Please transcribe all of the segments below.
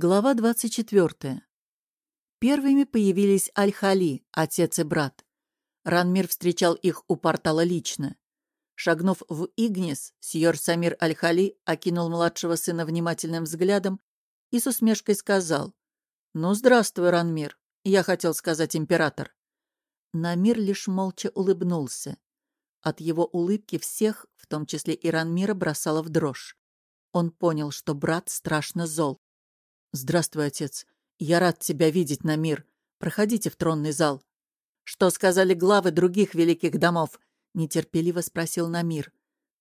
Глава 24. Первыми появились Аль-Хали, отец и брат. Ранмир встречал их у портала лично. Шагнув в Игнис, сьор Самир Аль-Хали окинул младшего сына внимательным взглядом и с усмешкой сказал «Ну, здравствуй, Ранмир. Я хотел сказать император». Намир лишь молча улыбнулся. От его улыбки всех, в том числе и Ранмира, бросало в дрожь. Он понял, что брат страшно зол. «Здравствуй, отец. Я рад тебя видеть на мир. Проходите в тронный зал». «Что сказали главы других великих домов?» — нетерпеливо спросил Намир.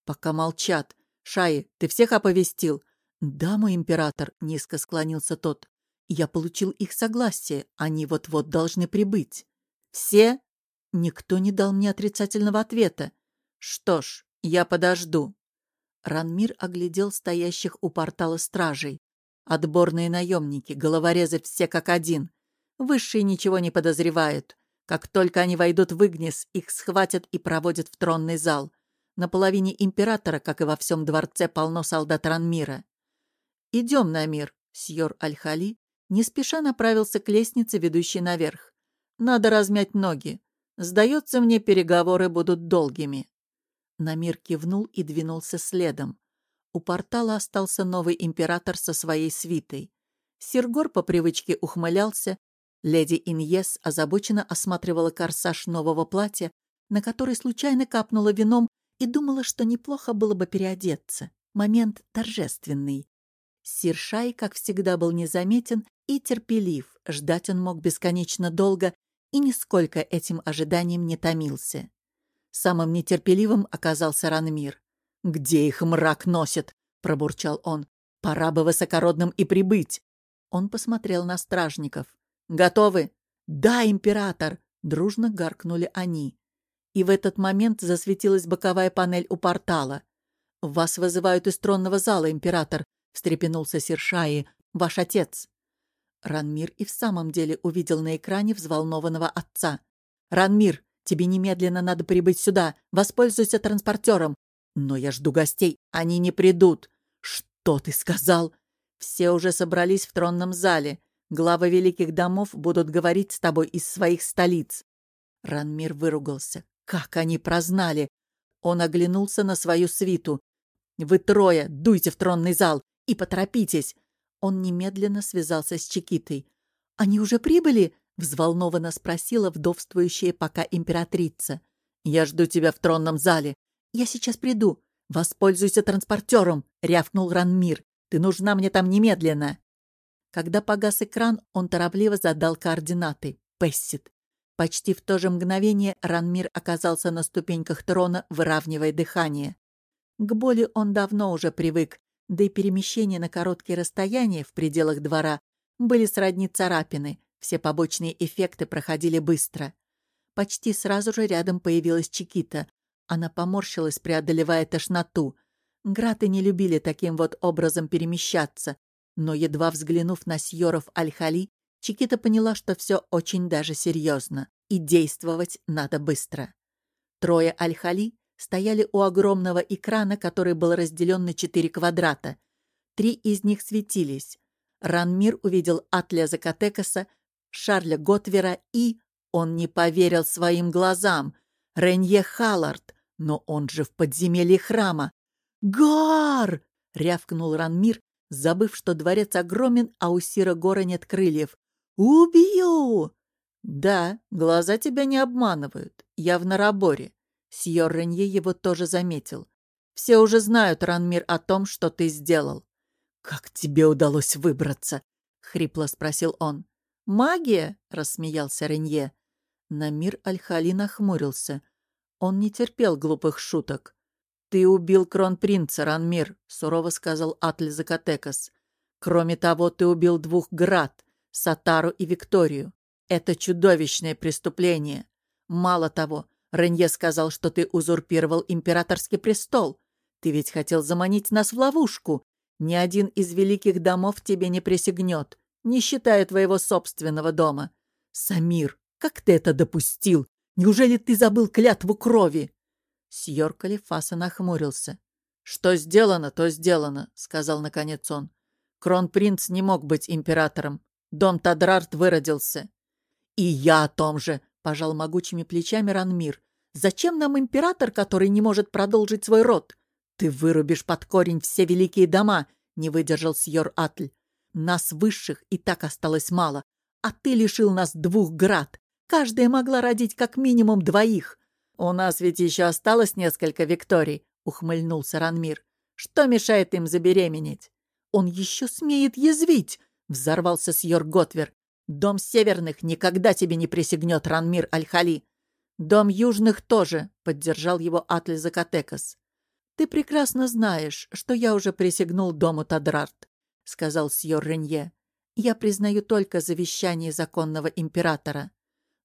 «Пока молчат. Шаи, ты всех оповестил?» «Да, мой император», — низко склонился тот. «Я получил их согласие. Они вот-вот должны прибыть». «Все?» Никто не дал мне отрицательного ответа. «Что ж, я подожду». Ранмир оглядел стоящих у портала стражей. Отборные наемники, головорезы все как один. Высшие ничего не подозревают. Как только они войдут в Игнис, их схватят и проводят в тронный зал. На половине императора, как и во всем дворце, полно солдат Ранмира. «Идем на мир», — сьор Аль-Хали не спеша направился к лестнице, ведущей наверх. «Надо размять ноги. Сдается мне, переговоры будут долгими». Намир кивнул и двинулся следом. У портала остался новый император со своей свитой. Сергор по привычке ухмылялся. Леди Иньес озабоченно осматривала корсаж нового платья, на который случайно капнула вином и думала, что неплохо было бы переодеться. Момент торжественный. Сиршай, как всегда, был незаметен и терпелив. Ждать он мог бесконечно долго и нисколько этим ожиданием не томился. Самым нетерпеливым оказался Ранмир. «Где их мрак носит?» — пробурчал он. «Пора бы высокородным и прибыть!» Он посмотрел на стражников. «Готовы?» «Да, император!» — дружно гаркнули они. И в этот момент засветилась боковая панель у портала. «Вас вызывают из тронного зала, император!» — встрепенулся Сершаи. «Ваш отец!» Ранмир и в самом деле увидел на экране взволнованного отца. «Ранмир, тебе немедленно надо прибыть сюда. Воспользуйся транспортером. «Но я жду гостей, они не придут». «Что ты сказал?» «Все уже собрались в тронном зале. Главы великих домов будут говорить с тобой из своих столиц». Ранмир выругался. «Как они прознали!» Он оглянулся на свою свиту. «Вы трое, дуйте в тронный зал и поторопитесь!» Он немедленно связался с Чекитой. «Они уже прибыли?» — взволнованно спросила вдовствующая пока императрица. «Я жду тебя в тронном зале. «Я сейчас приду. Воспользуйся транспортером», — рявкнул Ранмир. «Ты нужна мне там немедленно». Когда погас экран, он торопливо задал координаты. Пессит. Почти в то же мгновение Ранмир оказался на ступеньках трона, выравнивая дыхание. К боли он давно уже привык, да и перемещения на короткие расстояния в пределах двора были сродни царапины, все побочные эффекты проходили быстро. Почти сразу же рядом появилась Чикита, она поморщилась, преодолевая тошноту. Граты не любили таким вот образом перемещаться, но, едва взглянув на Сьоров Аль-Хали, Чикита поняла, что все очень даже серьезно, и действовать надо быстро. Трое Аль-Хали стояли у огромного экрана, который был разделен на четыре квадрата. Три из них светились. Ранмир увидел Атля Закатекаса, Шарля Готвера и... Он не поверил своим глазам. Ренье Халлард, но он же в подземелье храма. «Гар!» — рявкнул Ранмир, забыв, что дворец огромен, а у Сира Гора нет крыльев. «Убью!» «Да, глаза тебя не обманывают. Я в Нараборе». Сьор Ренье его тоже заметил. «Все уже знают, Ранмир, о том, что ты сделал». «Как тебе удалось выбраться?» — хрипло спросил он. «Магия?» — рассмеялся Ренье. Намир Аль-Хали нахмурился — он не терпел глупых шуток. «Ты убил кронпринца, Ранмир», — сурово сказал Атль Закатекас. «Кроме того, ты убил двух град, Сатару и Викторию. Это чудовищное преступление. Мало того, Ренье сказал, что ты узурпировал императорский престол. Ты ведь хотел заманить нас в ловушку. Ни один из великих домов тебе не присягнет, не считая твоего собственного дома. Самир, как ты это допустил? Неужели ты забыл клятву крови?» Сьор Калифаса нахмурился. «Что сделано, то сделано», — сказал наконец он. Кронпринц не мог быть императором. Дом Тадрарт выродился. «И я о том же», — пожал могучими плечами Ранмир. «Зачем нам император, который не может продолжить свой род? Ты вырубишь под корень все великие дома», — не выдержал Сьор Атль. «Нас высших и так осталось мало, а ты лишил нас двух град. Каждая могла родить как минимум двоих. У нас ведь еще осталось несколько Викторий», — ухмыльнулся Ранмир. «Что мешает им забеременеть?» «Он еще смеет язвить!» — взорвался Сьор Готвер. «Дом северных никогда тебе не присягнет, Ранмир Аль-Хали!» «Дом южных тоже», — поддержал его Атли Закатекас. «Ты прекрасно знаешь, что я уже присягнул дому Тадрарт», — сказал Сьор Ренье. «Я признаю только завещание законного императора».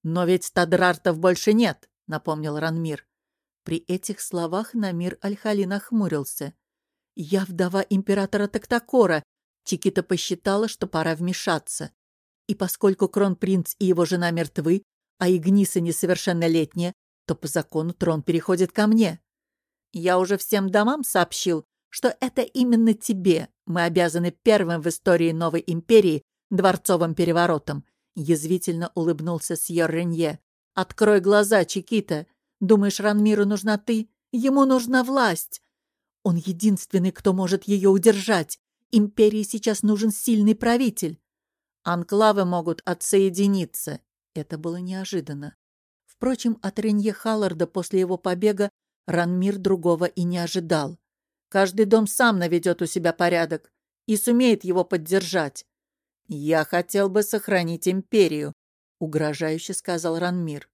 «Но ведь Тадрартов больше нет», — напомнил Ранмир. При этих словах Намир Аль-Хали нахмурился. «Я вдова императора Тактакора», Чикита посчитала, что пора вмешаться. И поскольку кронпринц и его жена мертвы, а Игниса несовершеннолетняя, то по закону трон переходит ко мне. Я уже всем домам сообщил, что это именно тебе мы обязаны первым в истории новой империи дворцовым переворотом. Язвительно улыбнулся Сьер Ренье. «Открой глаза, Чикита. Думаешь, Ранмиру нужна ты? Ему нужна власть. Он единственный, кто может ее удержать. Империи сейчас нужен сильный правитель. Анклавы могут отсоединиться. Это было неожиданно. Впрочем, от Ренье Халларда после его побега Ранмир другого и не ожидал. Каждый дом сам наведет у себя порядок и сумеет его поддержать. «Я хотел бы сохранить империю», — угрожающе сказал Ранмир.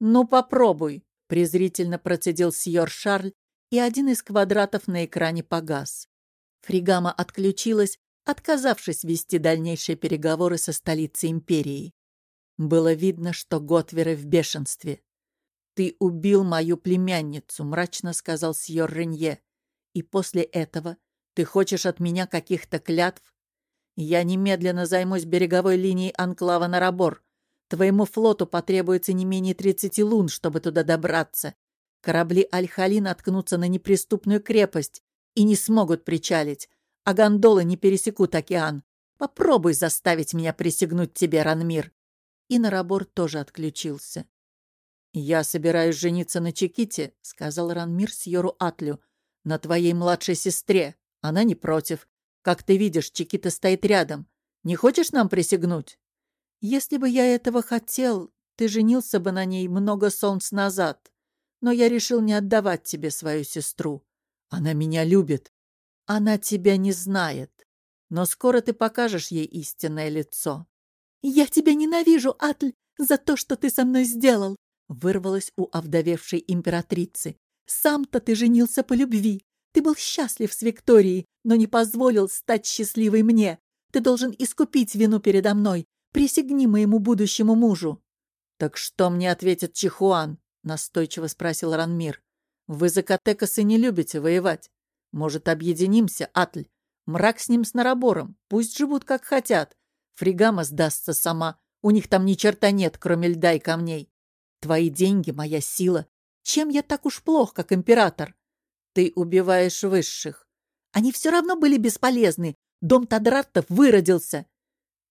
«Ну, попробуй», — презрительно процедил Сьор Шарль, и один из квадратов на экране погас. Фригама отключилась, отказавшись вести дальнейшие переговоры со столицей империи. Было видно, что Готверы в бешенстве. «Ты убил мою племянницу», — мрачно сказал Сьор Ренье. «И после этого ты хочешь от меня каких-то клятв? Я немедленно займусь береговой линией анклава Нарабор. Твоему флоту потребуется не менее тридцати лун, чтобы туда добраться. Корабли Аль-Хали наткнутся на неприступную крепость и не смогут причалить, а гондолы не пересекут океан. Попробуй заставить меня присягнуть тебе, Ранмир. И Нарабор тоже отключился. «Я собираюсь жениться на Чеките», — сказал Ранмир Сьору Атлю, — «на твоей младшей сестре. Она не против. Как ты видишь, Чекита стоит рядом. Не хочешь нам присягнуть?» «Если бы я этого хотел, ты женился бы на ней много солнц назад», но я решил не отдавать тебе свою сестру. Она меня любит. Она тебя не знает. Но скоро ты покажешь ей истинное лицо. «Я тебя ненавижу, Атль, за то, что ты со мной сделал!» вырвалась у овдовевшей императрицы. «Сам-то ты женился по любви. Ты был счастлив с Викторией, но не позволил стать счастливой мне. Ты должен искупить вину передо мной. Присягни моему будущему мужу». «Так что мне ответит Чихуан?» настойчиво спросил Ранмир. «Вы, закатекасы, не любите воевать. Может, объединимся, Атль? Мрак с ним с Нарабором. Пусть живут, как хотят. Фригама сдастся сама. У них там ни черта нет, кроме льда и камней. Твои деньги — моя сила. Чем я так уж плох, как император? Ты убиваешь высших. Они все равно были бесполезны. Дом Тадраттов выродился.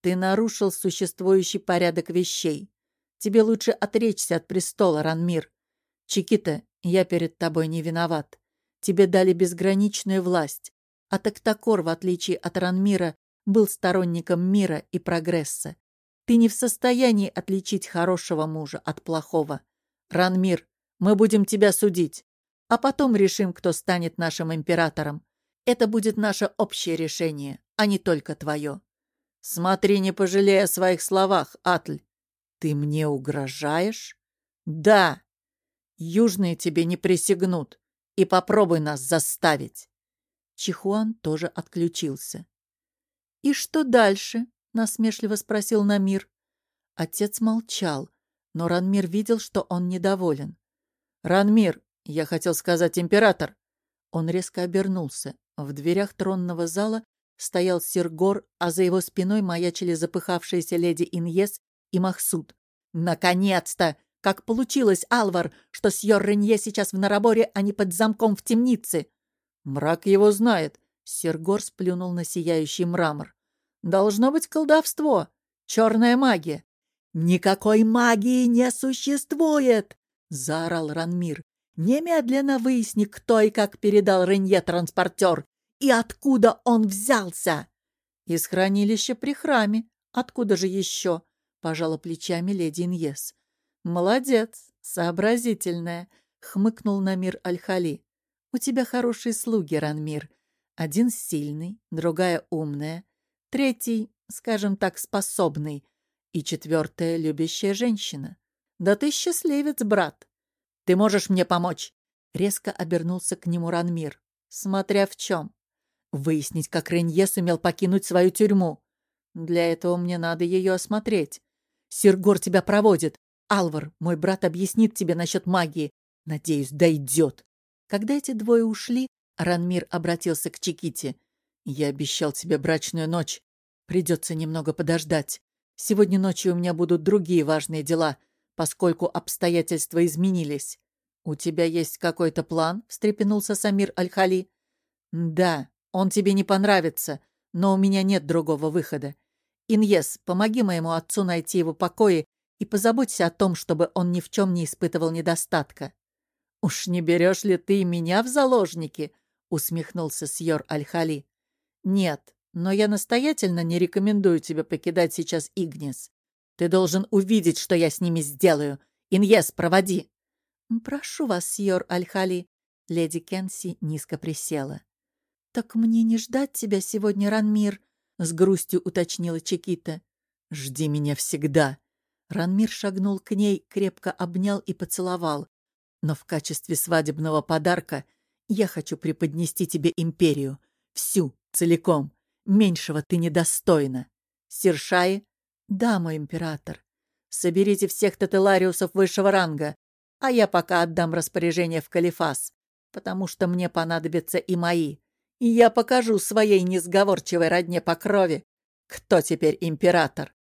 Ты нарушил существующий порядок вещей. Тебе лучше отречься от престола, Ранмир. Чикита, я перед тобой не виноват. Тебе дали безграничную власть. А Тактакор, в отличие от Ранмира, был сторонником мира и прогресса. Ты не в состоянии отличить хорошего мужа от плохого. Ранмир, мы будем тебя судить, а потом решим, кто станет нашим императором. Это будет наше общее решение, а не только твое. Смотри, не пожалея о своих словах, Атль. Ты мне угрожаешь? Да. Южные тебе не присягнут. И попробуй нас заставить. Чихуан тоже отключился. «И что дальше?» — насмешливо спросил Намир. Отец молчал, но Ранмир видел, что он недоволен. «Ранмир, я хотел сказать император!» Он резко обернулся. В дверях тронного зала стоял Сергор, а за его спиной маячили запыхавшиеся леди Иньес и Махсуд. «Наконец-то! Как получилось, Алвар, что сьор Ренье сейчас в Нараборе, а не под замком в темнице?» «Мрак его знает. Сергор сплюнул на сияющий мрамор. «Должно быть колдовство! Черная магия!» «Никакой магии не существует!» — заорал Ранмир. «Немедленно выясни, кто и как передал Ренье транспортер и откуда он взялся!» «Из хранилища при храме. Откуда же еще?» — пожала плечами леди Иньес. «Молодец, сообразительная», — хмыкнул Намир Аль-Хали. «У тебя хорошие слуги, Ранмир. Один сильный, другая умная, третий, скажем так, способный, и четвертая любящая женщина. Да ты счастливец, брат. Ты можешь мне помочь?» Резко обернулся к нему Ранмир. «Смотря в чем. Выяснить, как Ренье сумел покинуть свою тюрьму. Для этого мне надо ее осмотреть. Сергор тебя проводит. Алвар, мой брат объяснит тебе насчет магии. Надеюсь, дойдет. Когда эти двое ушли, Ранмир обратился к Чиките. Я обещал тебе брачную ночь. Придется немного подождать. Сегодня ночью у меня будут другие важные дела, поскольку обстоятельства изменились. «У тебя есть какой-то план?» — встрепенулся Самир Аль-Хали. «Да, он тебе не понравится, но у меня нет другого выхода. Иньес, помоги моему отцу найти его покои и позаботься о том, чтобы он ни в чем не испытывал недостатка». «Уж не берешь ли ты меня в заложники?» — усмехнулся Сьор Аль-Хали. «Нет, но я настоятельно не рекомендую тебе покидать сейчас Игнис. Ты должен увидеть, что я с ними сделаю. Иньес, проводи!» «Прошу вас, Сьор Аль-Хали». Леди Кенси низко присела. «Так мне не ждать тебя сегодня, Ранмир?» — с грустью уточнила Чекита. «Жди меня всегда!» Ранмир шагнул к ней, крепко обнял и поцеловал. «Но в качестве свадебного подарка я хочу преподнести тебе империю. Всю, целиком. Меньшего ты недостойна. Сершаи?» «Да, мой император. Соберите всех тателариусов высшего ранга, а я пока отдам распоряжение в Калифас, потому что мне понадобятся и мои. И я покажу своей несговорчивой родне по крови, кто теперь император.